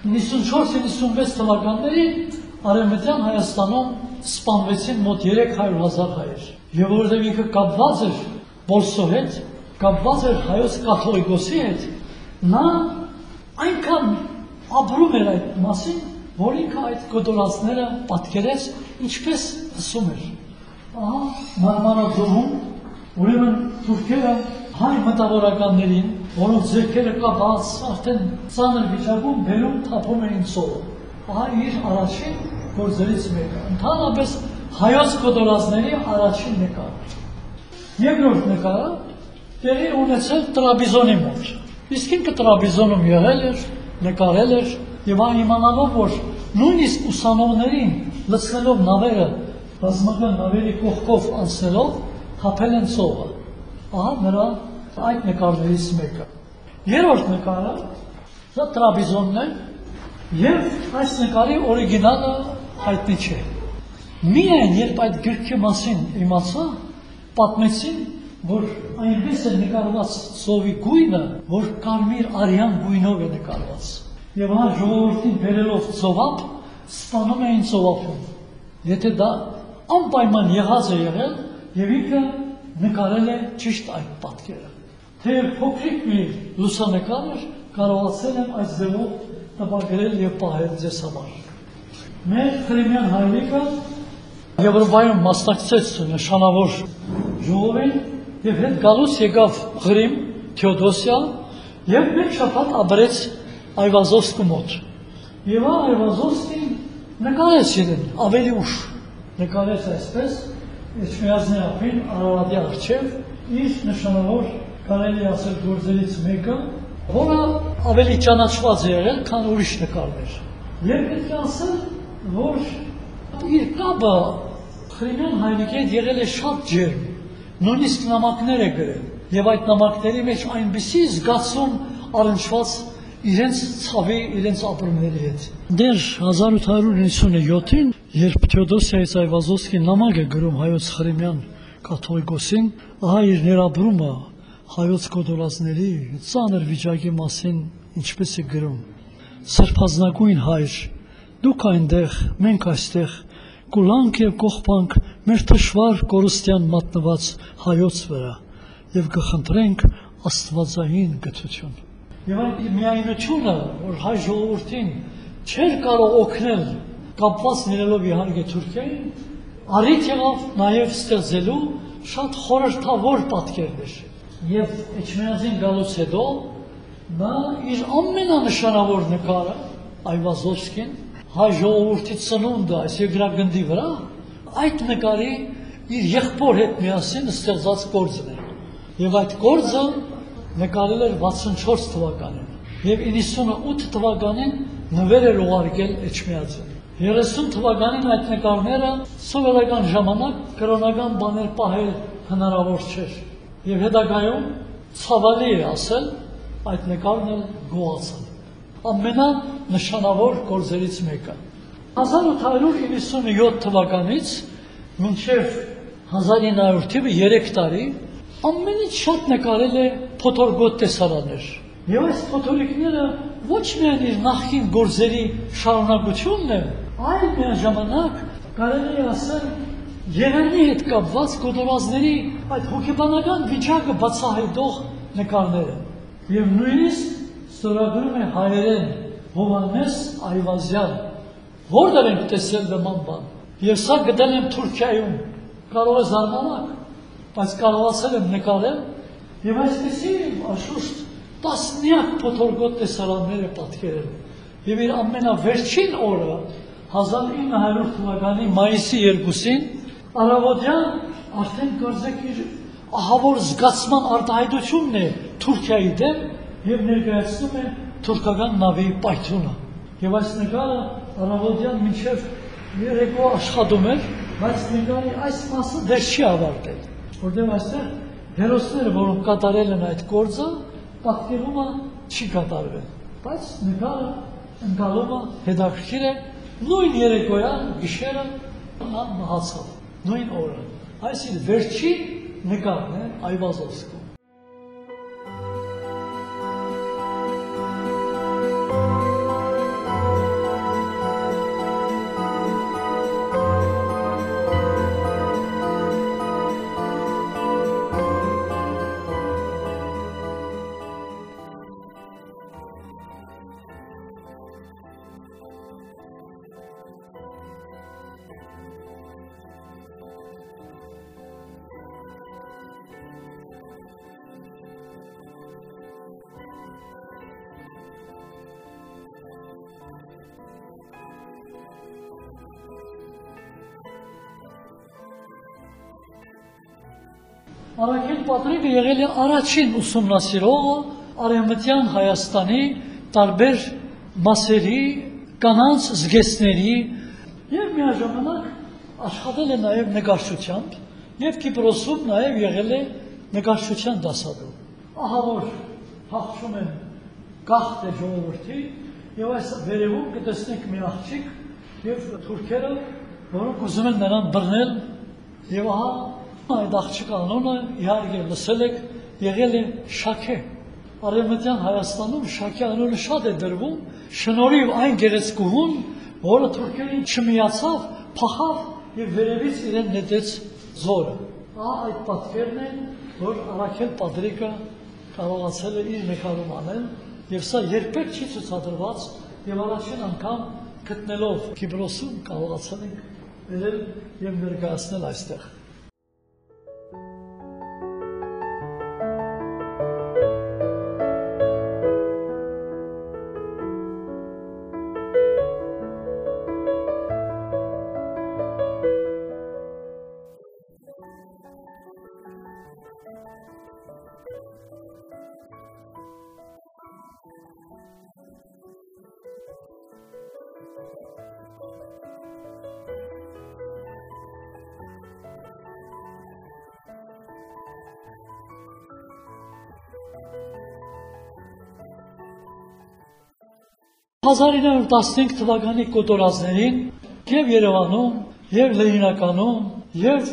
94-96 թվականներին Արևմտյան Հայաստանում սպանվեցին մոտ 300.000 հայեր։ Եվ որովհետև ինքը կապված էր Բոլսո հետ, կապված էր հայոց կաթողիկոսի հետ, նա այնքան ապրում էր այդ մասին, որ ինքը այդ կոտորածները պատկերեց ինչպես ասում էր։ Ահա մարմարաձորում ուրեմն թուրքերը հայ մտավորականներին, որոնց ձեռքերը կապած արդեն ցաներ վիճակում բերում թափում էին սովը։ Ահա իր առաջին գործերից մեկը։ Ընդհանրապես հայոց կոտորածների առաջին նկարը։ Երկրորդ նկարը տեղի ունեցել Տրաբիզոնի մոտ։ Իսկ ինքը Տրաբիզոնում եղել էր, նկարել էր եւ այն իմանալով, որ նույնիսկ ուսանողներին լցնելով նավերը բազմական նավերի կողքով անցնելով թափել են սովը։ Ահա նրա այդ նկարներից մեկը։ Երրորդ նկարը դա Տրաբիզոնն է եւ այս նկարի օրիգինալը հայտնի չէ։ Միայն երբ այդ գրքի մասին իմացա, պատմեցին, որ այնպես է նկարված սովի գույնը, որ կարմիր արյան գույնով է նկարված։ Եվ հա ժողովրդին բերելով ծովապ, սպանում էին ծովապում։ Եթե դա անպայման եղած է եղել, եւ ինքը նկարել է ճիշտ այդ պատկերը։ Թեև փոքրիկ մի լուսանկար էր, կարողացել եմ այս ձևով տպագրել եւ պահել ձեզ համար։ Մեր քրիմյան հայրիկը Եվրոպայում մասնակցեց նշանավոր ժողովին եւ հետ գալուց եկավ Ղրիմ Թեոդոսիա եւ մեկ շաբաթ ապրեց Այվազովսկու մոտ։ Եվ Այվազովսկին նկարեց իրեն ավելի ուշ։ Նկարեց այսպես, Էջմիածնի ապին Արարատի արչև իր նշանավոր կարելի ասել գործերից մեկը, որը ավելի ճանաչված է եղել, քան ուրիշ նկարներ։ Եվ պետք է ասել, որ իր կապը Խրիմյան հայրիկի հետ եղել է շատ ջերմ, նույնիսկ նամակներ է գրել, եւ այդ նամակների մեջ այնպիսի զգացում առնչված իրենց ցավի, իրենց ապրումների հետ։ Դեր 1897-ին, երբ Թեոդոսիայից Այվազովսկի նամակ է գրում հայոց Խրիմյան կաթողիկոսին, ահա իր ներաբրումը հայոց կոդորածների ծանր վիճակի մասին ինչպես է գրում. Սրբազնագույն հայր դուք այնտեղ մենք այստեղ կուլանք եւ կողպանք մեր թշվար կորստյան մատնված հայոց վրա եւ կխնդրենք Աստվածային գթություն։ Եվ այդ միայնությունը, որ հայ ժողովրդին չէր կարող օգնել կապված լինելով իհարկե Թուրքիային, առիթ եղավ նաև ստեղծելու շատ խորհրդավոր պատկերներ։ Եվ Էջմիածին գալուց հետո նա իր ամենանշանավոր նկարը Այվազովսկին հայ ժողովրդի ծնունդը այս երկրագնդի վրա այդ նկարի իր եղբոր հետ միասին ստեղծած գործն է։ Եվ այդ գործը նկարել էր 64 թվականին եւ 98 թվականին նվեր էր ուղարկել Էջմիածին։ 30 թվականին այդ նկարները սովետական ժամանակ կրոնական բաներ պահել հնարավոր չէր։ Եվ հետագայում ցավալի է ասել, այդ նկարն էլ գոհացել։ Ամենանշանավոր գործերից մեկը։ 1897 թվականից մինչև 1900 թվականը 3 տարի ամենից շատ նկարել է փոթորգոտ տեսարաններ։ Եվ այս փոթորիկները ոչ միայն իր նախին գործերի շարունակությունն է, այլ միաժամանակ կարելի է ասել Երանի հետ կապված կոդորազների այդ հոգեբանական վիճակը բացահայտող նկարները։ Եվ նույնիսկ ստորագրում է հայերեն Հովանես Այվազյան, որտեղ ենք տեսել նման բան։ Եվ սա գտել եմ Թուրքիայում։ Կարող է զարմանալ, բայց կարողացել եմ նկարել եւ այսպեսի աշուշտ տասնյակ փոթորգոտ տեսարաններ է պատկերել։ Եվ իր ամենավերջին օրը 1900 թվականի մայիսի 2-ին Արավոտյան արդեն գործեք իր ահավոր զգացման արտահայտությունն է Թուրքիայի դեմ եւ ներկայացնում է թուրքական նավի պայթյունը։ Եվ այս նկարը Արավոտյան մինչև երեկո աշխատում էր, բայց նկարի այս մասը դեռ չի ավարտել, որտեղ այստեղ հերոսները, որոնք կատարել են այդ գործը, պատկերումը չի կատարվել։ Բայց նկարը ընկալումը հետաքրքիր է. Նույն երեկոյան գիշերը նա մահացավ նույն օրը այս իր վերջին նկարն է Այվազովսկու Արաքել Պատրիկը եղել է առաջին ուսումնասիրողը Արևմտյան Հայաստանի տարբեր մասերի կանանց զգեստների եւ միաժամանակ աշխատել է նաեւ նկարչությամբ եւ Կիպրոսում նաեւ եղել է նկարչության դասադուլ։ Ահա որ հաղթում են գախտը ժողովրդի եւ այս վերևում կտեսնենք մի աղջիկ եւ թուրքերը, որոնք ուզում են նրան բռնել եւ ահա Այդ աղջկա անունը իհարկե լսել եք, եղել է Շաքե։ Արևմտյան Հայաստանում Շաքե անունը շատ է դրվում, շնորհիվ այն գեղեցկուհուն, որը թուրքերին չմիացավ, փախավ եւ վերևից իրեն նետեց զորը։ Ահա այդ պատկերն է, որ Արաքել Պատրիկը կարողացել է իր նկարում անել, եւ սա երբեք չի ցուցադրված եւ առաջին անգամ գտնելով Կիպրոսում կարողացել ենք վերել եւ ներկայացնել այստեղ։ Հազարինը 15 թվականի կոտորածներին եւ Երևանում, եւ Լենինականում, եւ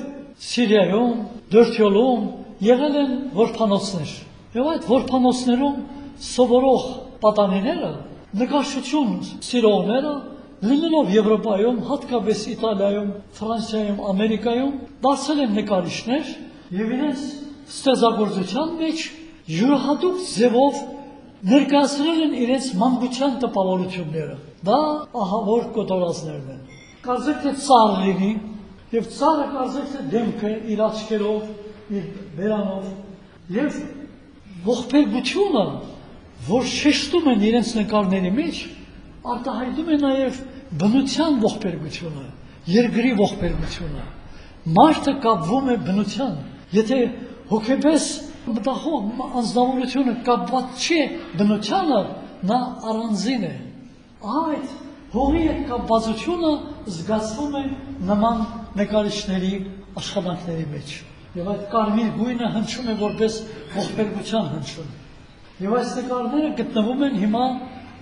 Սիրիայում, Դրթյոլում եղել են որփանոցներ։ Եվ այդ որփանոցներում սովորող պատանիները, նկարչություն սիրողները լինելով Եվրոպայում, հատկապես Իտալիայում, Ֆրանսիայում, Ամերիկայում, դարձել են նկարիչներ եւ իրենց ստեղծագործության մեջ յուրահատուկ ձևով ներկայացրել են իրենց մանկության տպավորությունները։ Դա ահավոր կոտորածներն են։ Կարծեք թե ծառ լինի, եւ ծառը կարծեք թե դեմքը իր աչքերով, իր բերանով եւ ողբերգությունը, որ շեշտում են իրենց նկարների մեջ, արտահայտում է նաեւ բնության ողբերգությունը, երկրի ողբերգությունը։ Մարդը կապվում է բնության։ Եթե հոգեպես մտահոգ անձնավորությունը կապված չի բնությանը, նա առանձին է։ Այդ հողի հետ կապվածությունը զգացվում է նման նկարիչների աշխատանքների մեջ։ Եվ այդ կարմիր գույնը հնչում է որպես ողբերգության հնչյուն։ Եվ այս նկարները գտնվում են հիմա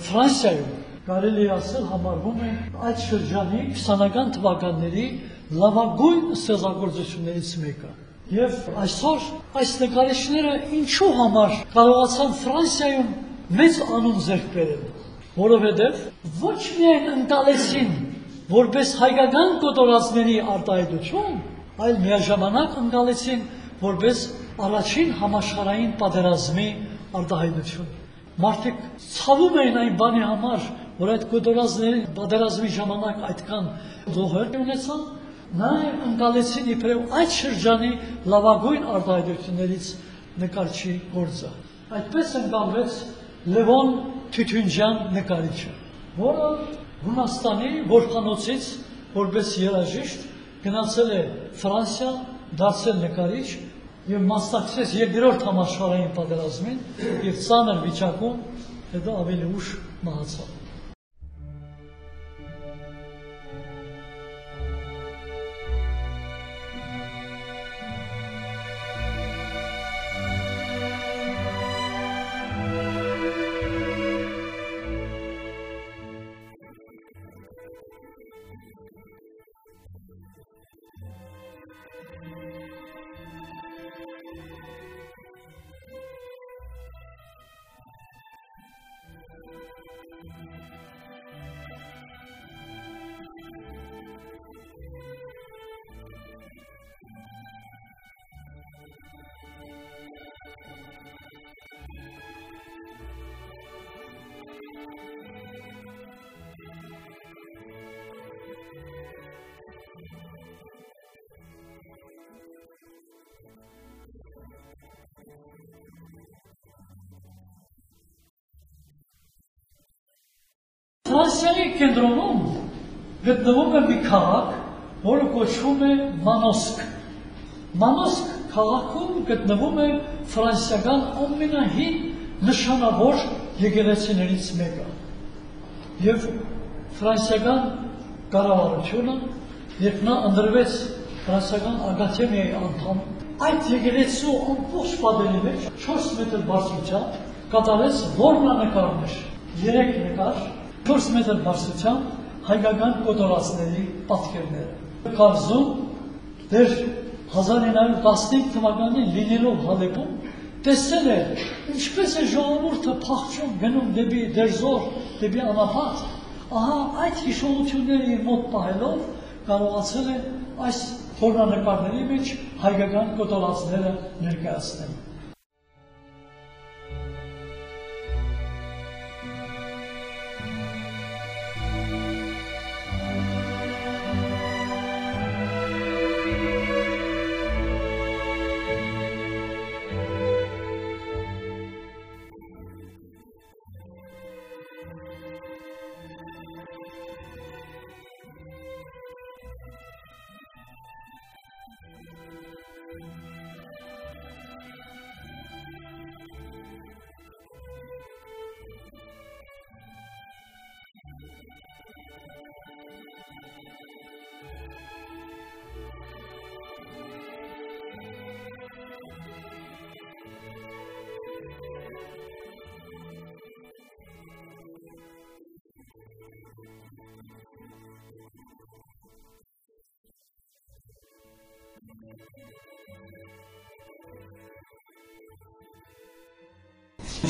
Ֆրանսիայում։ Կարելի ասել համարվում է այդ շրջանի 20-ական թվականների լավագույն ստեղծագործություններից մեկը։ Եվ այսօր այս նկարիչները ինչու համար կարողացան Ֆրանսիայում մեծ անուն ձեռք բերել, որովհետև ոչ միայն ընկալեցին որպես հայկական կոտորածների արտահայտություն, այլ միաժամանակ ընկալեցին որպես առաջին համաշխարհային պատերազմի արտահայտություն։ Մարդիկ ցավում էին այն բանի համար, որ այդ կոտորածների պատերազմի ժամանակ այդքան զոհեր ունեցան, Նաև ընկալեցին իբրև այդ շրջանի լավագույն արտահայտություններից նկարչի գործը։ Այդպես ընկալվեց Լևոն Թյութունջյան նկարիչը, որը Հունաստանի որքանոցից որպես երաժիշտ գնացել է Ֆրանսիա, դարձել նկարիչ եւ մասնակցեց երկրորդ համաշխարհային պատերազմին եւ ցաներ վիճակում հետո ավելի ուշ մահացավ։ Ֆրանսիայի կենտրոնում գտնվում է մի քաղաք, որը կոչվում է Մանոսկ։ Մանոսկ քաղաքում գտնվում է ֆրանսիական ամենահին նշանավոր եկեղեցիներից մեկը։ Եվ ֆրանսիական կառավարությունը, երբ նա ընդրվեց ֆրանսիական ակադեմիայի անդամ, այդ եկեղեցու ամբողջ պատերի մեջ 4 մետր բարձրությամբ կատարեց որմնանկարներ, 3 նկար 4 մետր բարձրությամբ հայկական կոտորածների պատկերները։ Կարծում դեր 1915 թվականին լինելով Հալեպում տեսել է ինչպես է ժողովուրդը փախչում գնում դեպի դերձոր, դեպի անապատ։ Ահա այդ հիշողությունները իր մոտ պահելով կարողացել է այս փորնանկարների մեջ հայկական կոտորածները ներկայացնել։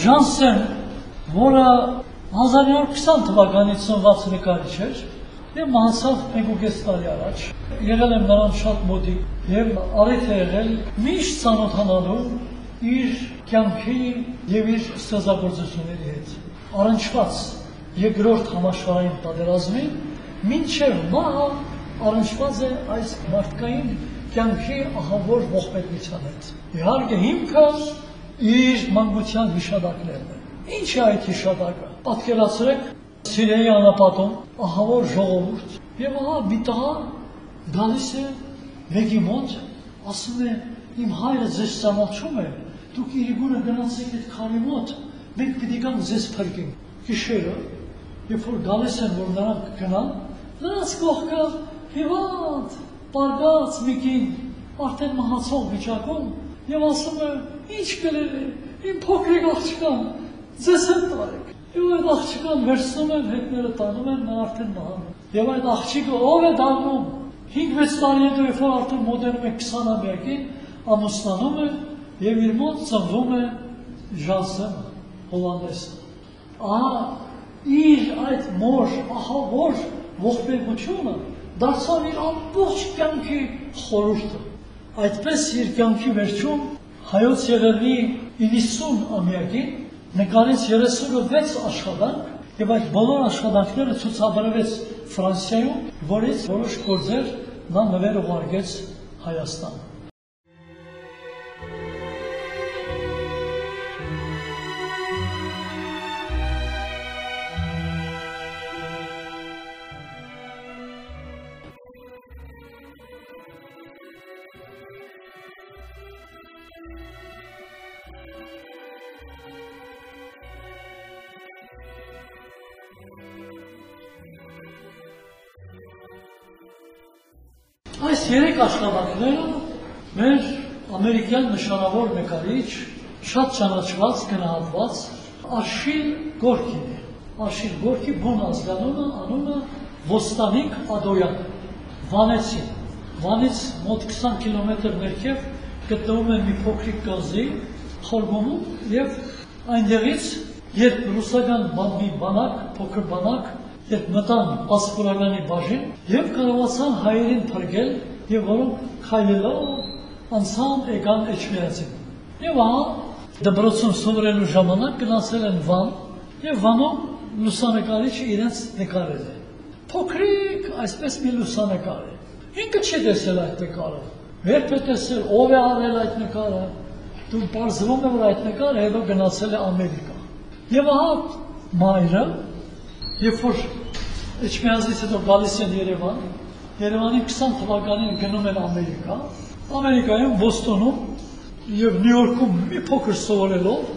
Ժանսեն, որը 1920 թվականից ծնված նկարիչ էր, Եվ մահացավ մեկուկես տարի առաջ։ Եղել եմ նրան շատ մոտիկ եւ արիթ է եղել միշտ ցանոթանալու իր կյանքի եւ իր ստեղծագործությունների հետ։ Առնչված երկրորդ համաշխարհային պատերազմին մինչև մահը առնչված է այս մարդկային կյանքի ահավոր ողբերգության հետ։ Իհարկե հիմքը իր մանկության հիշադակներն են։ Ինչ է այդ հիշադակը։ Պատկերացրեք Սիրիայի անապատում ահավոր ժողովուրդ եւ ահա մի տղա գալիս է մեկի մոտ ասում է իմ հայրը ձեզ ճանաչում է դուք իրիկունը գնացեք այդ քարի մոտ մենք պիտի գանք ձեզ փրկենք գիշերը երբ որ գալիս են որ նրանք գնան նրանց կողքը հիվանդ պարգած մի կին արդեն մահացող վիճակում եւ ասում է ինչ կլինի իմ փոքրիկ աղջկան ձեզ հետ տարեք Եվ այդ աղջիկան վերցնում են, հետները տանում են, նա արդեն մահանում։ Եվ այդ աղջիկը ով է դառնում 5-6 տարի հետո, երբ որ արդեն մոդերնում է 20-ամյակին, ամուսնանում է եւ իր մոտ ծնվում է Ժանսեն հոլանդեսը։ Ահա իր այդ մոր, ահա որ ողբերգությունը դարձավ իր ամբողջ կյանքի խորհուրդը։ Այդպես իր կյանքի վերջում հայոց եղերնի 90 ամյակին նկարեց 36 աշխատանք եւ այդ բոլոր աշխատանքները ցուցաբերվեց Ֆրանսիայում, որից որոշ գործեր նա նվեր ուղարկեց Հայաստան։ ամերիկյան նշանավոր նկարիչ, շատ ճանաչված, գնահատված Աշիլ Գորկին է։ Աշիլ Գորկի բուն ազգանունը անունը Ոստանիկ Ադոյան։ Վանեցին։ Վանից մոտ 20 կիլոմետր ներքև գտնվում է մի փոքրիկ կղզի Խորգոմում եւ այնտեղից երբ ռուսական բամբի բանակ, փոքր բանակ երբ մտան ասպուրականի բաժին եւ կարողացան հայերին փրկել եւ որոնք քայլելով անցան եկան Էջմիածին։ Եվ ահա դպրոցում սովորելու ժամանակ գնացել են Վան եւ Վանում լուսանկարիչը իրենց նկարել է։ Փոքրիկ այսպես մի լուսանկար է։ Ինքը չի տեսել այդ նկարը։ Երբ է տեսել ով է արել այդ նկարը, դու բարձվում է որ այդ նկարը հետո գնացել է Ամերիկա։ Եվ ահա մայրը Երբ որ Էջմիածից հետո գալիս են Երևան, Երևանի 20 թվականին գնում են Ամերիկա, Ամերիկայում, Բոստոնում եւ Նյու Յորքում մի փոքր սովորելով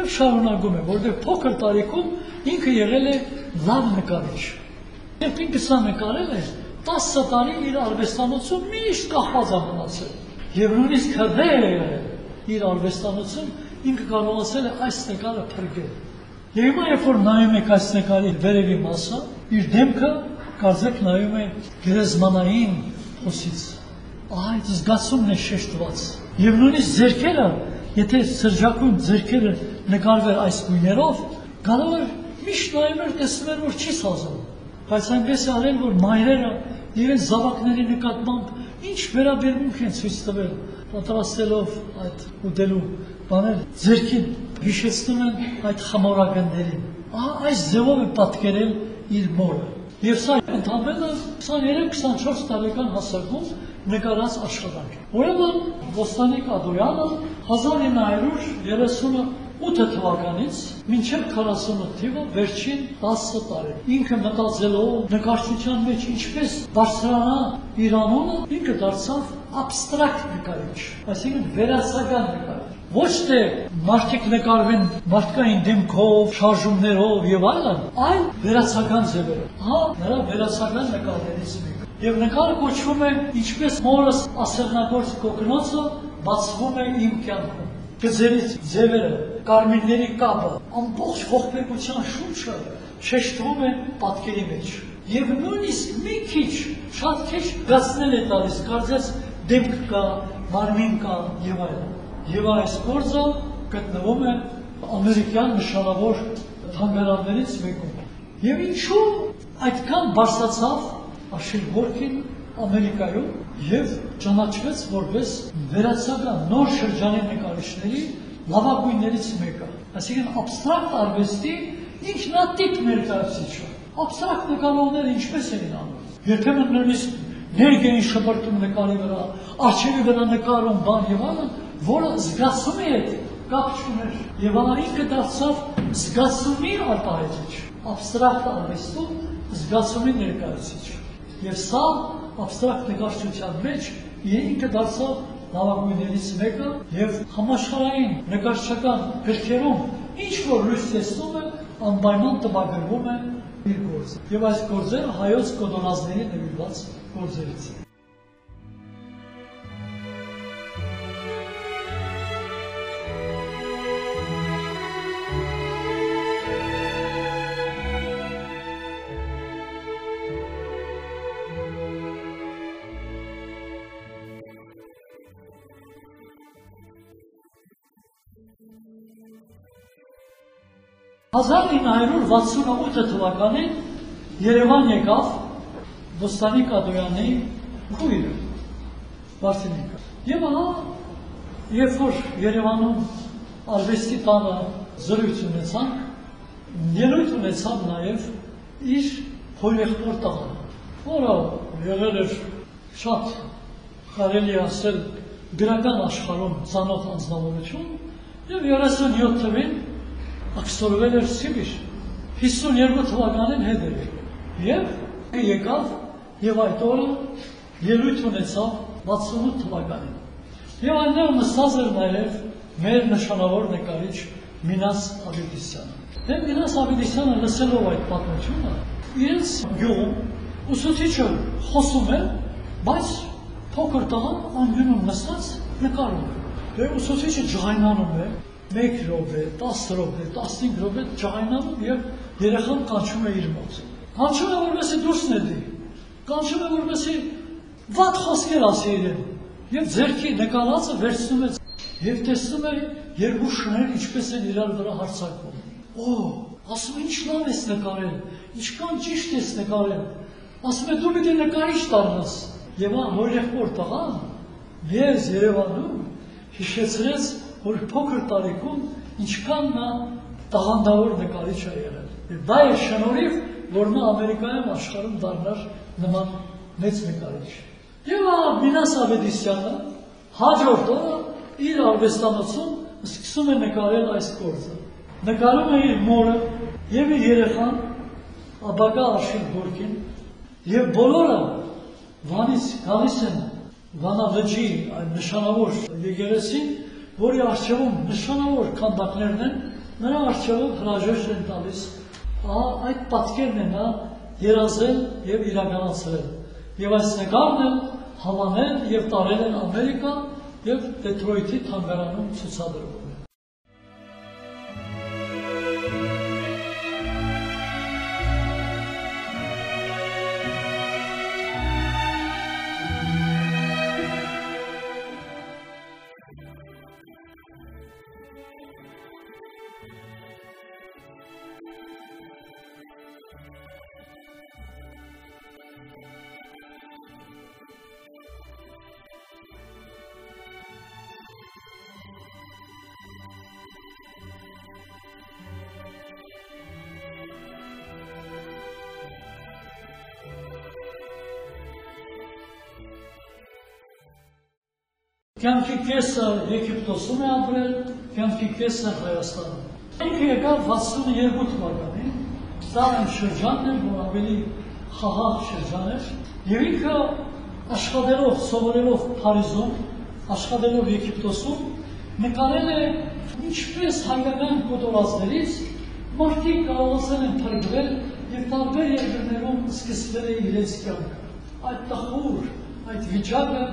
եւ շարունակում է, որովհետեւ փոքր տարիքում ինքը եղել է լավ նկարիչ։ Երբ ինքը սա նկարել է, 10 տարի իր արվեստանոցում միշտ կախված է մնացել։ Եվ նույնիսկ եղել իր արվեստանոցում, ինքը կարողացել է այս նկարը փրկել։ Եվ հիմա երբ որ նայում եք այս նկարի վերևի մասը, իր դեմքը կարծեք նայում է գերեզմանային փոսից։ Ահա այդ զգացումն է շեշտված։ Եվ նույնիսկ ձերքերը, եթե սրճակուն ձերքերը նկարվեր այս գույներով, կարող էր միշտ նայում էր էր որ չի սազում։ Բայց այնպես է արել որ մայրերը իրենց զավակների նկատմամբ ինչ վերաբերմունք են ցույց տվել, պատրաստելով այդ ուտելու բաներ ձերքին հիշեցնում են այդ խմորագնդերին։ Ահա այս ձևով է պատկերել իր մորը։ Եվ սա ընդամենը 23-24 տարեկան հասակում նկարած աշխատանք է։ Ուրեմն Ոստանիկ Ադոյանը 1938 թվականից մինչև 48 թիվը վերջին 10 տարի ինքը մտածելով նկարչության մեջ ինչպես բարձրանա իր անունը, ինքը դարձավ abstract նկարիչ, այսինքն վերասական նկարիչ ոչ թե մարդիկ նկարվեն մարդկային դեմքով, շարժումներով եւ այլն, այլ վերացական ձևերով։ Հա, նրա վերացական նկարներից մեկը։ Եվ նկարը կոչվում է ինչպես մորս ասերնագործ կոկնոցը բացվում է իմ կյանքում։ Գծերից ձևերը, կարմիրների կապը, ամբողջ ողբերգության շունչը շեշտվում է պատկերի մեջ։ Եվ նույնիսկ մի քիչ, շատ քիչ գացնել է տալիս, կարծես դեմք կա, մարմին կա եւ այլն եւ այս գործը գտնվում է ամերիկյան նշանավոր թանգարաններից մեկում։ Եվ ինչու այդքան բարձրացավ Աշիլ Գորկին Ամերիկայում եւ ճանաչվեց որպես վերացական նոր շրջանի նկարիչների լավագույններից մեկը։ Այսինքն абստրակտ արվեստի ինքնատիպ ներկայացուցիչը։ Абստրակտ նկարողները ինչպես էին անում։ Երբեմն նույնիսկ ներքին շփորտում նկարի վրա, աչքի վրա նկարում բան եւ այլն, որը զգացում է կապ չուներ։ Եվ արինքը դարձավ զգացումի արտահայտիչ, абստրակտ արվեստում զգացումի ներկայացիչ։ Եվ սա абստրակտ նկարչության մեջ ինքը դարձավ լավագույններից մեկը եւ համաշխարհային նկարչական գրքերում ինչ որ լույս տեսնում է, անպայման տպագրվում է իր գործը։ Եվ այս գործերը հայոց կոդոնազների նվիրված գործերից են։ «1968 թվականին Երևան եկավ Ոստանի Կադոյանի քույրը Վարդենիկը։ Եվ ահա երբ որ Երևանում արվեստի տանը զրույց ունեցանք, ելույթ ունեցավ նաև իր հորեղբոր տղան, որը եղել էր շատ կարելի ասել գրական աշխարհում ցանոթ անձնավորություն եւ 37 թվին ակստորվել էր Սիբիր 52 թվականին հետ էր եւ եկավ եւ այդ օրը ելույթ ունեցավ 68 թվականին եւ այնտեղ նստած էր նաեւ մեր նշանավոր նկարիչ Մինաս Աբիդիսյանը դե Մինաս Աբիդիսյանը լսելով այդ պատմությունը իրենց գյուղում ուսուցիչը խոսում է բայց փոքր տղան անգյունում նստած նկարում է դե ուսուցիչը ջղայնանում է 1 րոպե, 10 րոպե, 15 րոպե ջայնանում եւ երեխան կանչում է իր մոտ։ Կանչում է որպեսի դուրս նետի։ Կանչում է որպեսի վատ խոսքեր ասի իրեն։ Եվ ձերքի նկարածը վերցնում է եւ տեսնում է երկու շներ ինչպես են իրար վրա հարցակվում։ Օ, ասում ինչ լավ ես նկարել, ինչքան ճիշտ ես նկարել։ Ասում է դու պիտի նկարիչ դառնաս։ Եվ ահա որ եղբոր տղան ես Երևանում հիշեցրեց որ փոքր տարիքում ինչքան նա տաղանդավոր նկարիչ է եղել։ Եվ դա է շնորհիվ, որ նա Ամերիկայում աշխարհում դառնար նման մեծ նկարիչ։ Եվ Մինաս Աբեդիսյանը հաջորդ օրը իր արվեստանոցում սկսում է նկարել այս գործը։ Նկարում է իր մորը եւ իր երեխան Աբագա Աշիլ Գորկին եւ բոլորը Վանից գալիս են Վանավջի նշանավոր եկեղեցին որի արժևում նշանավոր քանդակներն են, նրա արժևում հրաժեշտ են տալիս։ Ահա այդ պատկերն է նա երազել եւ իրականացրել։ Եվ այս նկարն էլ հավանել եւ տարել են Ամերիկա եւ Դեթրոյթի թանգարանում ցուցադրվում։ Կյանքի կեսը Եգիպտոսում է ապրել, կյանքի կեսը Հայաստանում։ Ինքը եկավ 62 թվականին, դա այն շրջանն էր, որ ավելի խաղաղ շրջան էր, եւ ինքը աշխատելով, սովորելով Փարիզում, աշխատելով Եգիպտոսում, նկարել է ինչպես հայկական կոտորածներից մարդիկ կարողացել են փրկվել եւ տարբեր երկրներում սկսվել է իրենց կյանքը։ Այդ տխուր, այդ վիճակը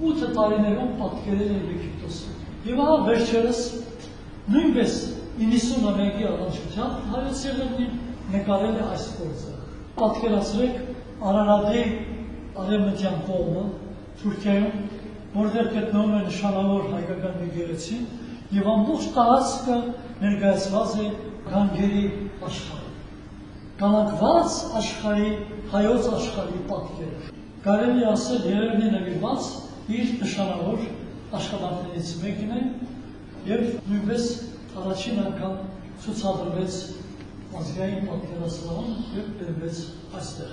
8 տարիներում պատկերել է Եգիպտոսը։ Եվ ահա վերջերս նույնպես 91-ի առանցությամբ հայոց եղերնին նկարել է այս գործը։ Պատկերացրեք Արարատի արևմտյան կողմը Թուրքիայում, որտեղ գտնվում է նշանավոր հայկական եկեղեցին եւ ամբողջ տարածքը ներկայացված է գանգերի աշխարհը։ կանակված աշխարհի հայոց աշխարհի պատկերը։ Կարելի ասել երևնի նվիրված իր նշանավոր աշխատանքներից մեկն է եւ նույնպես առաջին անգամ ցուցադրվեց ազգային պատկերասրահում եւ դրվեց այստեղ։